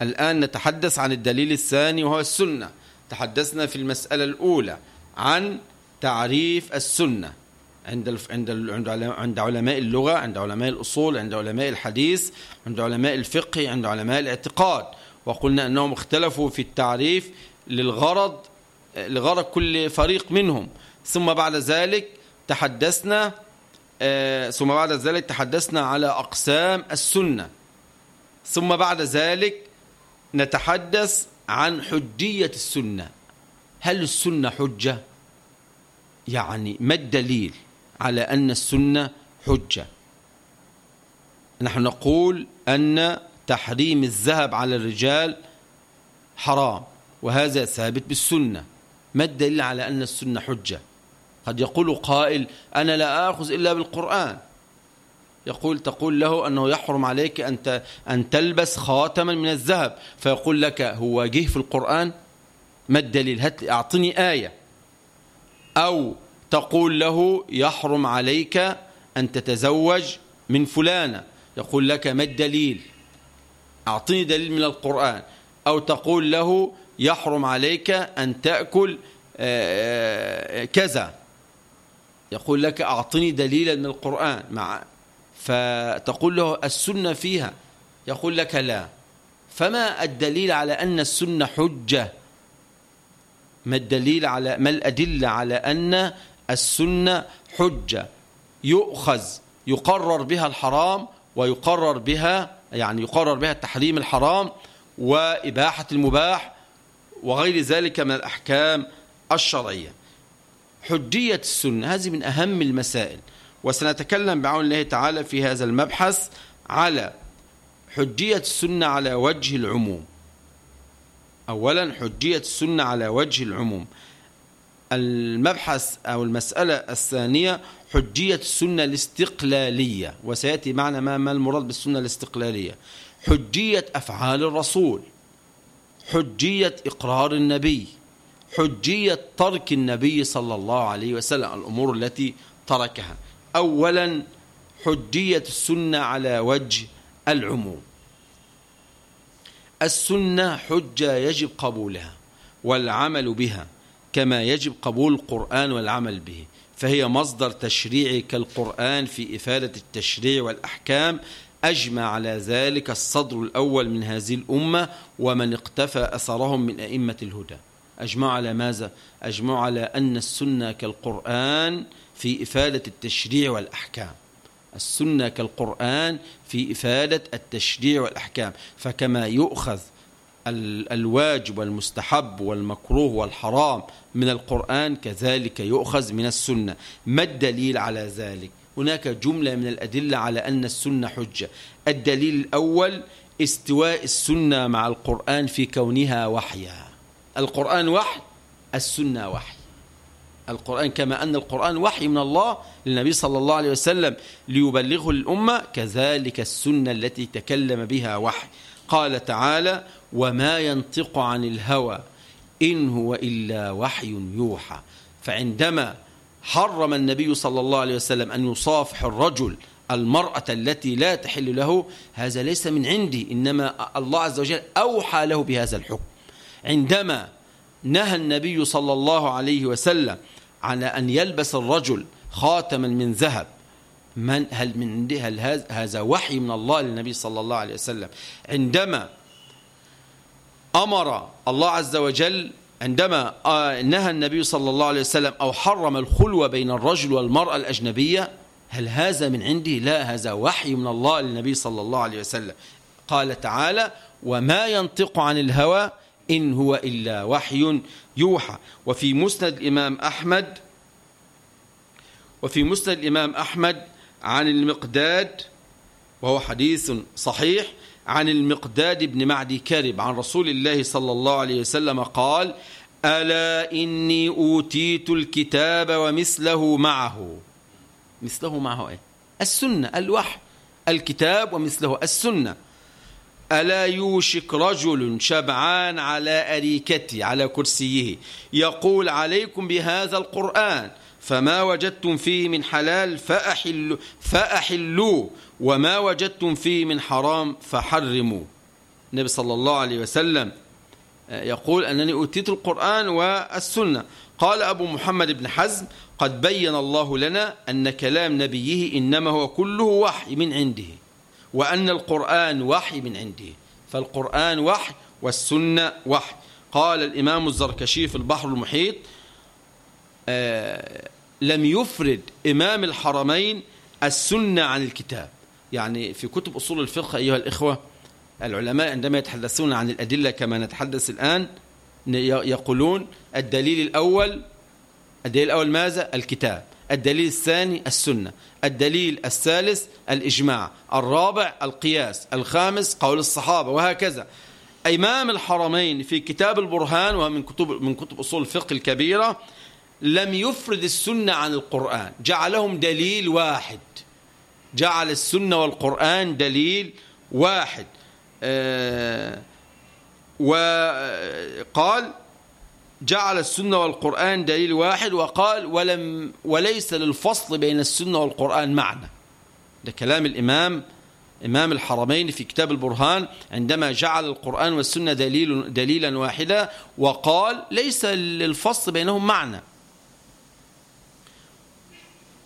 الآن نتحدث عن الدليل الثاني وهو السنة. تحدثنا في المسألة الأولى عن تعريف السنة. عند عند عند علماء اللغة عند علماء الأصول عند علماء الحديث عند علماء الفقه عند علماء الاعتقاد. وقلنا أنهم اختلفوا في التعريف للغرض لغرض كل فريق منهم. ثم بعد ذلك تحدثنا ثم بعد ذلك تحدثنا على أقسام السنة. ثم بعد ذلك نتحدث عن حجية السنة. هل السنة حجة؟ يعني ما الدليل على أن السنة حجة؟ نحن نقول أن تحريم الذهب على الرجال حرام وهذا ثابت بالسنة. ما الدليل على أن السنة حجة؟ قد يقول قائل أنا لا آخذ إلا بالقرآن. يقول تقول له أنه يحرم عليك أن أن تلبس خاتما من الذهب. فيقول لك هو جه في القرآن؟ ما الدليل؟ هات أعطني آية. أو تقول له يحرم عليك أن تتزوج من فلانة. يقول لك ما الدليل؟ أعطني دليل من القرآن. أو تقول له يحرم عليك أن تأكل كذا. يقول لك أعطني دليلا من القرآن. مع فتقول له السنة فيها. يقول لك لا. فما الدليل على أن السنة حجة؟ ما الدليل على ما الأدلة على أن السنة حجة؟ يؤخذ يقرر بها الحرام ويقرر بها يعني يقرر بها تحريم الحرام وإباحة المباح وغير ذلك من الأحكام الشرعية. حجية السنة هذه من أهم المسائل. وسنتكلم بعون الله تعالى في هذا المبحث على حجية السنة على وجه العموم. أولا حجية السنة على وجه العموم. المبحث أو المسألة الثانية حجية السنة الاستقلالية. وسيأتي معنا ما, المراد بالسنة الاستقلالية. حجية أفعال الرسول. حجية إقرار النبي حجية ترك النبي صلى الله عليه وسلم الأمور التي تركها. أولا حجية السنة على وجه العموم. السنة حجة يجب قبولها والعمل بها كما يجب قبول القرآن والعمل به فهي مصدر تشريعي كالقرآن في إفادة التشريع والأحكام أجمع على ذلك الصدر الأول من هذه الأمة ومن اقتفى أثرهم من أئمة الهدى. أجمع على ماذا؟ أجمع على أن السنة كالقرآن في إفادة التشريع والأحكام. السنة كالقرآن في إفادة التشريع والأحكام. فكما يؤخذ الواجب والمستحب والمكروه والحرام من القرآن كذلك يؤخذ من السنة. ما الدليل على ذلك؟ هناك جملة من الأدلة على أن السنة حجة. الدليل الأول استواء السنة مع القرآن في كونها وحيا. القرآن وحي السنة وحي. القرآن كما أن القرآن وحي من الله للنبي صلى الله عليه وسلم ليبلغه الأمة كذلك السنة التي تكلم بها وحي. قال تعالى وما ينطق عن الهوى إن هو إلا وحي يوحى فعندما حرم النبي صلى الله عليه وسلم أن يصافح الرجل المرأة التي لا تحل له هذا ليس من عندي إنما الله عز وجل أوحى له بهذا الحكم. عندما نهى النبي صلى الله عليه وسلم على أن يلبس الرجل خاتما من ذهب من هل من عنده هل هذا وحي من الله للنبي صلى الله عليه وسلم؟ عندما أمر الله عز وجل عندما آه، نهى النبي صلى الله عليه وسلم أو حرم الخلوة بين الرجل والمرأة الأجنبية هل هذا من عندي؟ لا هذا وحي من الله للنبي صلى الله عليه وسلم. قال تعالى وما ينطق عن الهوى إن هو إلا وحي يوحى وفي مسند الإمام أحمد وفي مسند الإمام أحمد عن المقداد وهو حديث صحيح عن المقداد بن معدي كرب عن رسول الله صلى الله عليه وسلم قال ألا إني أوتيت الكتاب ومثله معه مثله معه إيه؟ السنة الوحي الكتاب ومثله السنة ألا يوشك رجل شبعان على أريكته على كرسيه يقول عليكم بهذا القرآن فما وجدتم فيه من حلال فأحلوا, فأحلوا وما وجدتم فيه من حرام فحرموا. النبي صلى الله عليه وسلم يقول أنني أوتيت القرآن والسنة. قال أبو محمد بن حزم قد بين الله لنا أن كلام نبيه إنما هو كله وحي من عنده وأن القرآن وحي من عنده فالقرآن وحي والسنة وحي. قال الإمام الزركشي في البحر المحيط آه لم يفرد إمام الحرمين السنة عن الكتاب. يعني في كتب أصول الفقه أيها الإخوة العلماء عندما يتحدثون عن الأدلة كما نتحدث الآن يقولون الدليل الأول الدليل الأول ماذا؟ الكتاب. الدليل الثاني السنة. الدليل الثالث الإجماع. الرابع القياس. الخامس قول الصحابة وهكذا. إمام الحرمين في كتاب البرهان وهو من كتب, من كتب أصول الفقه الكبيرة لم يفرد السنة عن القرآن. جعلهم دليل واحد. جعل السنة والقرآن دليل واحد. آه، وقال جعل السنة والقرآن دليل واحد وقال ولم وليس للفصل بين السنة والقرآن معنى. ده كلام الإمام إمام الحرمين في كتاب البرهان عندما جعل القرآن والسنة دليل دليلا واحدا وقال ليس للفصل بينهم معنى.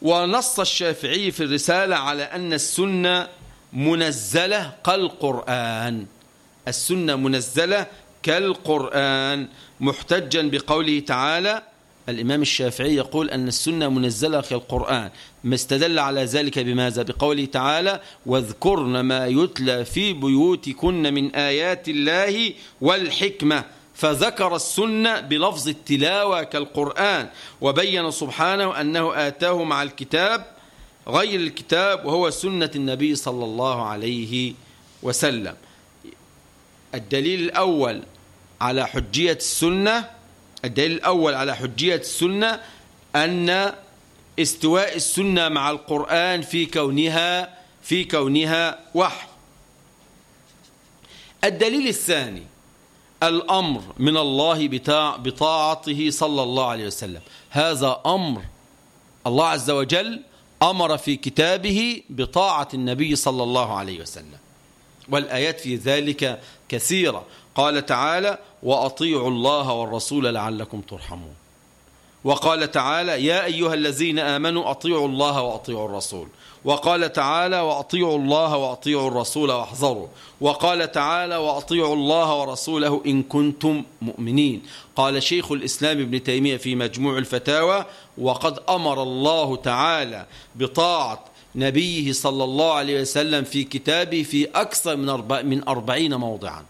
ونص الشافعي في الرسالة على أن السنة منزلة كالقرآن. السنة منزلة كالقرآن. محتجا بقوله تعالى الإمام الشافعي يقول أن السنة منزلة في القرآن ما استدل على ذلك بماذا؟ بقوله تعالى واذكرن ما يتلى في بيوتكن من آيات الله والحكمة. فذكر السنة بلفظ التلاوة كالقرآن وبين سبحانه أنه آتاه مع الكتاب غير الكتاب وهو سنة النبي صلى الله عليه وسلم. الدليل الأول على حجية السنة الدليل الأول على حجية السنة أن استواء السنة مع القرآن في كونها في كونها وحي. الدليل الثاني الأمر من الله بطاعته صلى الله عليه وسلم. هذا أمر الله عز وجل أمر في كتابه بطاعة النبي صلى الله عليه وسلم. والآيات في ذلك كثيرة. قال تعالى وأطيعوا الله والرسول لعلكم ترحمون وقال تعالى يا أيها الذين آمنوا أطيعوا الله وأطيعوا الرسول وقال تعالى وأطيعوا الله وأطيعوا الرسول واحذروا. وقال تعالى وأطيعوا الله ورسوله إن كنتم مؤمنين. قال شيخ الإسلام ابن تيمية في مجموع الفتاوى وقد أمر الله تعالى بطاعة نبيه صلى الله عليه وسلم في كتابه في أكثر من أربعين موضعا.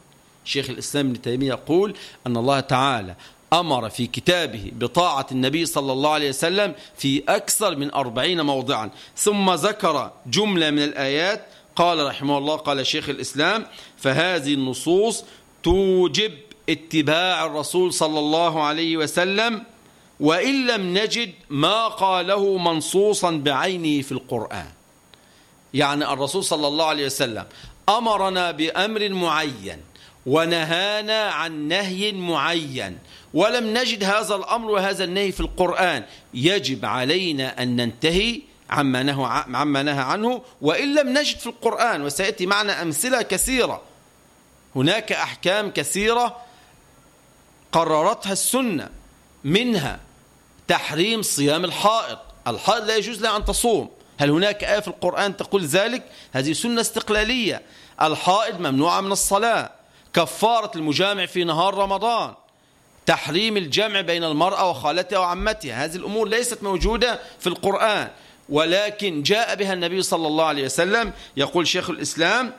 شيخ الإسلام ابن تيمية يقول أن الله تعالى أمر في كتابه بطاعة النبي صلى الله عليه وسلم في أكثر من أربعين موضعا. ثم ذكر جملة من الآيات. قال رحمه الله قال شيخ الإسلام فهذه النصوص توجب اتباع الرسول صلى الله عليه وسلم وإن لم نجد ما قاله منصوصا بعينه في القرآن. يعني الرسول صلى الله عليه وسلم أمرنا بأمر معين ونهانا عن نهي معين. ولم نجد هذا الأمر وهذا النهي في القرآن. يجب علينا أن ننتهي عما نهى, عما نهى عنه. وإن لم نجد في القرآن وسيأتي معنا أمثلة كثيرة. هناك أحكام كثيرة قررتها السنة منها تحريم صيام الحائط الحائط لا يجوز لها أن تصوم. هل هناك آية في القرآن تقول ذلك؟ هذه سنة استقلالية. الحائط ممنوعة من الصلاة. كفارة المجامع في نهار رمضان. تحريم الجمع بين المرأة وخالتها وعمتها. هذه الأمور ليست موجودة في القرآن. ولكن جاء بها النبي صلى الله عليه وسلم. يقول شيخ الإسلام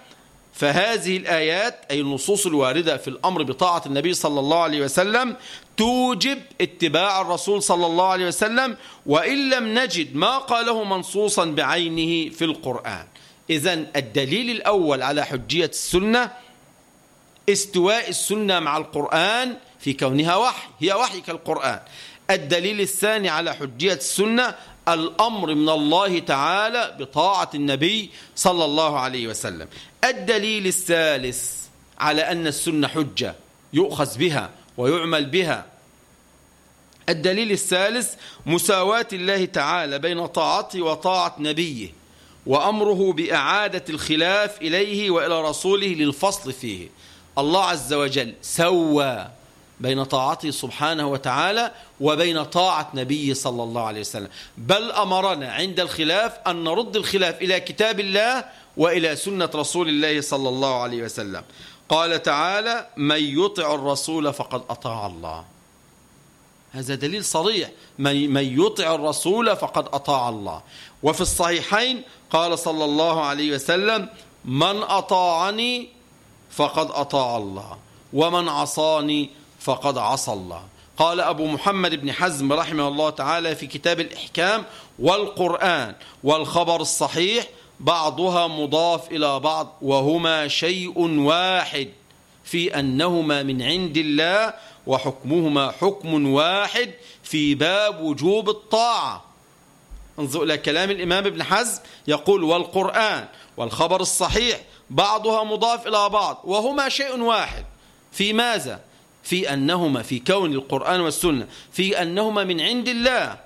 فهذه الآيات أي النصوص الواردة في الأمر بطاعة النبي صلى الله عليه وسلم توجب اتباع الرسول صلى الله عليه وسلم. وإن لم نجد ما قاله منصوصا بعينه في القرآن. إذا الدليل الأول على حجية السنة استواء السنة مع القرآن في كونها وحي هي وحي كالقرآن. الدليل الثاني على حجية السنة الأمر من الله تعالى بطاعة النبي صلى الله عليه وسلم. الدليل الثالث على أن السنة حجة يؤخذ بها ويعمل بها. الدليل الثالث مساواة الله تعالى بين طاعته وطاعة نبيه وأمره بإعادة الخلاف إليه وإلى رسوله للفصل فيه. الله عز وجل سوى بين طاعته سبحانه وتعالى وبين طاعة نبيه صلى الله عليه وسلم. بل أمرنا عند الخلاف أن نرد الخلاف إلى كتاب الله وإلى سنة رسول الله صلى الله عليه وسلم. قال تعالى من يطع الرسول فقد أطاع الله. هذا دليل صريح. من يطع الرسول فقد أطاع الله. وفي الصحيحين قال صلى الله عليه وسلم من أطاعني فقد أطاع الله ومن عصاني فقد عصى الله. قال أبو محمد بن حزم رحمه الله تعالى في كتاب الإحكام والقرآن والخبر الصحيح بعضها مضاف إلى بعض وهما شيء واحد في أنهما من عند الله وحكمهما حكم واحد في باب وجوب الطاعة. انظر إلى كلام الإمام ابن حزم يقول والقرآن والخبر الصحيح بعضها مضاف إلى بعض وهما شيء واحد. في ماذا؟ في أنهما في كون القرآن والسنة في أنهما من عند الله.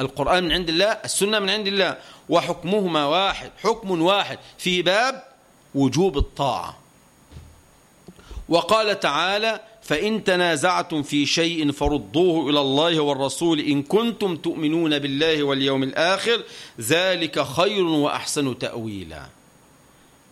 القرآن من عند الله السنة من عند الله. وحكمهما واحد حكم واحد في باب وجوب الطاعة. وقال تعالى فإن تنازعتم في شيء فردوه إلى الله والرسول إن كنتم تؤمنون بالله واليوم الآخر ذلك خير وأحسن تأويلا.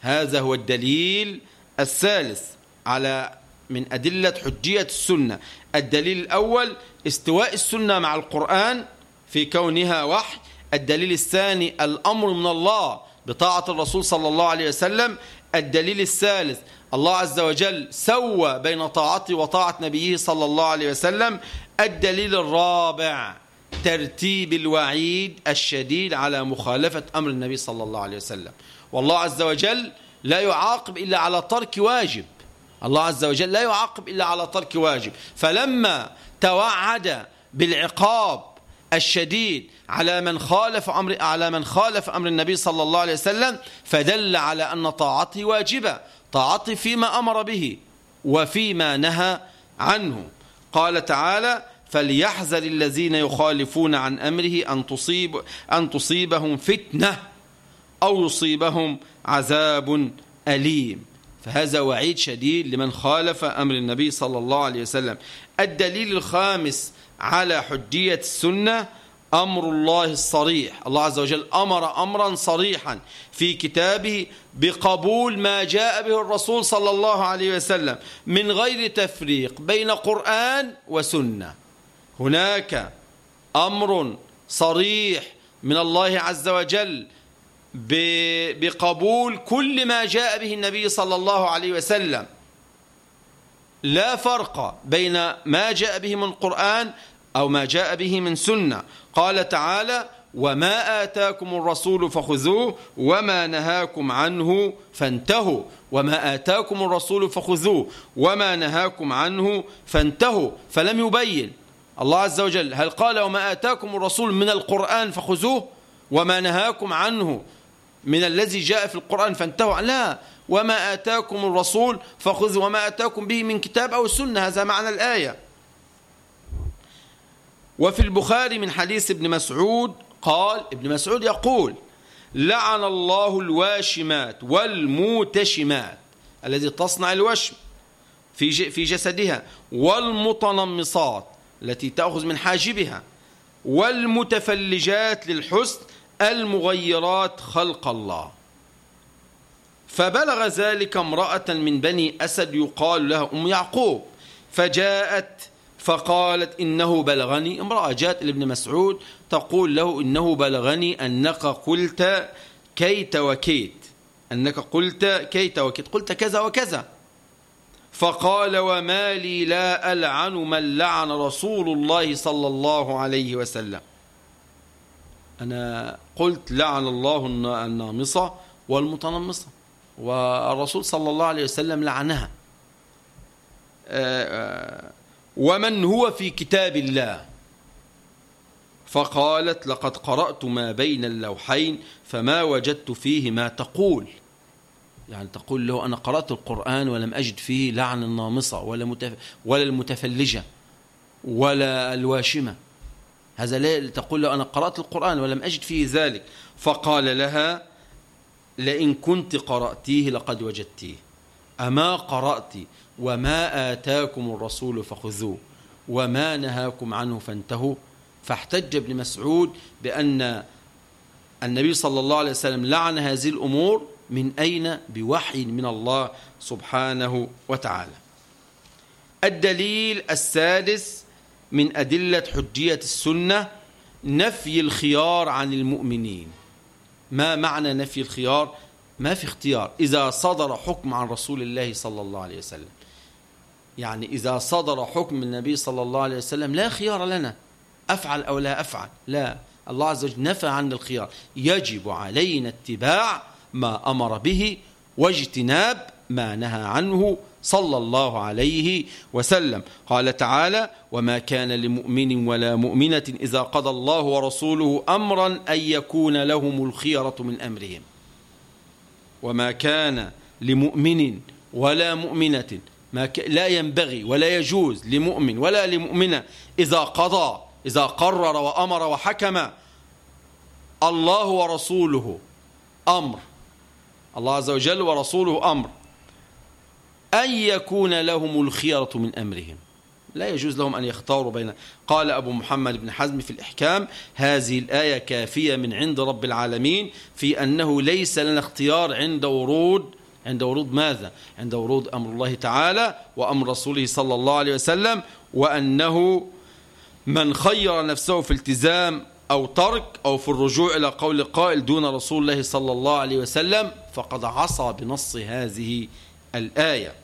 هذا هو الدليل الثالث على من أدلة حجية السنة. الدليل الأول استواء السنة مع القرآن في كونها وحي. الدليل الثاني الأمر من الله بطاعة الرسول صلى الله عليه وسلم. الدليل الثالث الله عز وجل سوى بين طاعته وطاعة نبيه صلى الله عليه وسلم. الدليل الرابع ترتيب الوعيد الشديد على مخالفة أمر النبي صلى الله عليه وسلم. والله عز وجل لا يعاقب إلا على ترك واجب. الله عز وجل لا يعاقب إلا على ترك واجب. فلما توعد بالعقاب الشديد على من خالف أمر على من خالف أمر النبي صلى الله عليه وسلم فدل على أن طاعته واجبة. طاعته فيما أمر به وفيما نهى عنه. قال تعالى فليحذر الذين يخالفون عن أمره أن, تصيب أن تصيبهم فتنة. أو يصيبهم عذاب أليم. فهذا وعيد شديد لمن خالف أمر النبي صلى الله عليه وسلم. الدليل الخامس على حجية السنة أمر الله الصريح. الله عز وجل أمر أمرا صريحا في كتابه بقبول ما جاء به الرسول صلى الله عليه وسلم من غير تفريق بين قرآن وسنة. هناك أمر صريح من الله عز وجل بقبول كل ما جاء به النبي صلى الله عليه وسلم. لا فرق بين ما جاء به من القرآن أو ما جاء به من سنة. قال تعالى وما آتاكم الرسول فخذوه وما نهاكم عنه فانتهوا. وما آتاكم الرسول فخذوه وما نهاكم عنه فانتهوا. فلم يبين. الله عز وجل هل قال وما آتاكم الرسول من القرآن فخذوه وما نهاكم عنه من الذي جاء في القرآن فانتهوا لا. وما آتاكم الرسول فخذوا وما آتاكم به من كتاب أو سنة. هذا معنى الآية. وفي البخاري من حديث ابن مسعود قال ابن مسعود يقول لعن الله الواشمات والموتشمات. الذي تصنع الوشم في في جسدها. والمتنمصات التي تأخذ من حاجبها. والمتفلجات للحسن المغيرات خلق الله. فبلغ ذلك امرأة من بني أسد يقال لها أم يعقوب. فجاءت فقالت إنه بلغني امرأة. جاءت لابن مسعود تقول له إنه بلغني أنك قلت كيت وكيت. أنك قلت كيت وكيت. قلت كذا وكذا. فقال وما لي لا ألعن من لعن رسول الله صلى الله عليه وسلم. أنا قلت لعن الله النامصة والمتنمصة. والرسول صلى الله عليه وسلم لعنها. آه، آه، ومن هو في كتاب الله؟ فقالت لقد قرأت ما بين اللوحين فما وجدت فيه ما تقول. يعني تقول له أنا قرأت القرآن ولم أجد فيه لعن النامصة ولا. ولا المتفلجة ولا الواشمة. هذا لا تقول له أنا قرأت القرآن ولم أجد فيه ذلك. فقال لها لئن كنت قرأتيه لقد وجدتيه. أما قرأت وما آتاكم الرسول فخذوه وما نهاكم عنه فانتهوا. فاحتج ابن مسعود بأن النبي صلى الله عليه وسلم لعن هذه الأمور من أين؟ بوحي من الله سبحانه وتعالى. الدليل السادس من أدلة حجية السنة نفي الخيار عن المؤمنين. ما معنى نفي الخيار؟ ما في اختيار. إذا صدر حكم عن رسول الله صلى الله عليه وسلم. يعني إذا صدر حكم النبي صلى الله عليه وسلم لا خيار لنا. أفعل أو لا أفعل. لا. الله عز وجل نفى عن الخيار. يجب علينا اتباع ما أمر به واجتناب ما نهى عنه صلى الله عليه وسلم. قال تعالى وما كان لمؤمن ولا مؤمنة إذا قضى الله ورسوله أمرا أن يكون لهم الخيرة من أمرهم. وما كان لمؤمن ولا مؤمنة ما ك... لا ينبغي ولا يجوز لمؤمن ولا لمؤمنة إذا قضى إذا قرر وأمر وحكم الله ورسوله أمر. الله عز وجل ورسوله أمر. أن يكون لهم الخيرة من أمرهم. لا يجوز لهم أن يختاروا بين قال أبو محمد بن حزم في الإحكام هذه الآية كافية من عند رب العالمين في أنه ليس لنا اختيار عند ورود عند ورود ماذا؟ عند ورود أمر الله تعالى وأمر رسوله صلى الله عليه وسلم وأنه من خير نفسه في التزام أو ترك أو في الرجوع إلى قول قائل دون رسول الله صلى الله عليه وسلم فقد عصى بنص هذه الآية.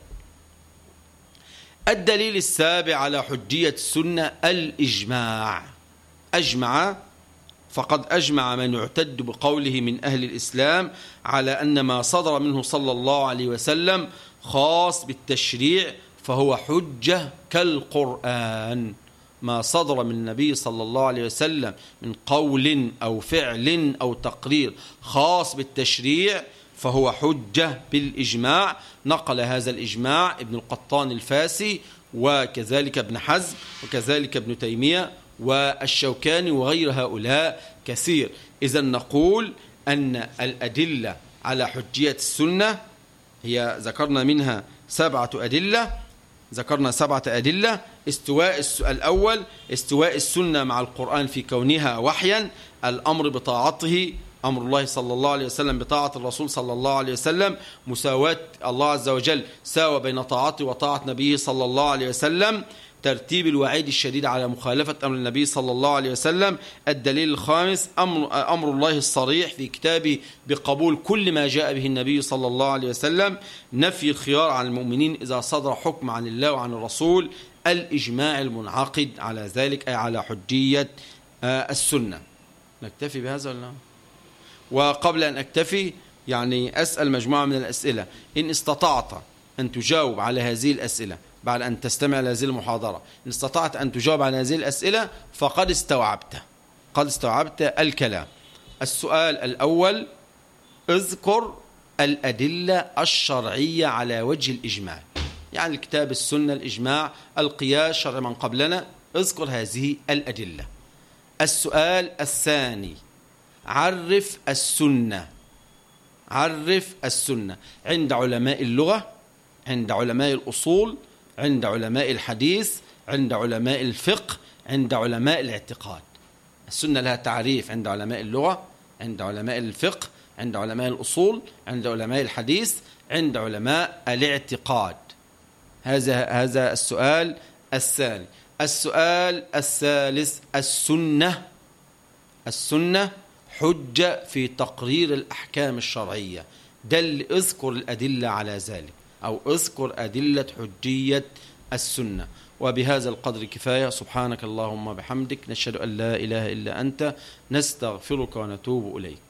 الدليل السابع على حجية السنة الإجماع. أجمع فقد أجمع من يعتد بقوله من أهل الإسلام على أن ما صدر منه صلى الله عليه وسلم خاص بالتشريع فهو حجة كالقرآن. ما صدر من النبي صلى الله عليه وسلم من قول أو فعل أو تقرير خاص بالتشريع فهو حجة بالإجماع. نقل هذا الإجماع ابن القطان الفاسي وكذلك ابن حزم وكذلك ابن تيمية والشوكاني وغير هؤلاء كثير. إذا نقول أن الأدلة على حجية السنة هي ذكرنا منها سبعة أدلة ذكرنا سبعة أدلة استواء الأول استواء السنة مع القرآن في كونها وحيا الأمر بطاعته أمر الله صلى الله عليه وسلم بطاعة الرسول صلى الله عليه وسلم مساواة الله عز وجل ساوى بين طاعته وطاعة نبيه صلى الله عليه وسلم ترتيب الوعيد الشديد على مخالفة أمر النبي صلى الله عليه وسلم. الدليل الخامس أمر, أمر الله الصريح في كتابه بقبول كل ما جاء به النبي صلى الله عليه وسلم. نفي الخيار عن المؤمنين إذا صدر حكم عن الله وعن الرسول الإجماع المنعقد على ذلك أي على حجية آه، السنة. نكتفي بهذا ولا؟ وقبل أن أكتفي يعني أسأل مجموعة من الأسئلة. إن استطعت أن تجاوب على هذه الأسئلة بعد أن تستمع لهذه المحاضرة إن استطعت أن تجاوب على هذه الأسئلة فقد استوعبت. قد استوعبت الكلام. السؤال الأول اذكر الأدلة الشرعية على وجه الإجماع. يعني الكتاب السنة الإجماع القياس شرع من قبلنا اذكر هذه الأدلة. السؤال الثاني عرف السنة عرف السنة عند علماء اللغة عند علماء الأصول عند علماء الحديث عند علماء الفقه عند علماء الاعتقاد السنة لها تعريف عند علماء اللغة عند علماء الفقه عند علماء الأصول عند علماء الحديث عند علماء الاعتقاد هذا هذا السؤال الثاني السؤال الثالث السنة السنة حجة في تقرير الأحكام الشرعية. دل اذكر الأدلة على ذلك أو اذكر أدلة حجية السنة. وبهذا القدر كفاية سبحانك اللهم بحمدك نشهد أن لا إله إلا أنت نستغفرك ونتوب إليك.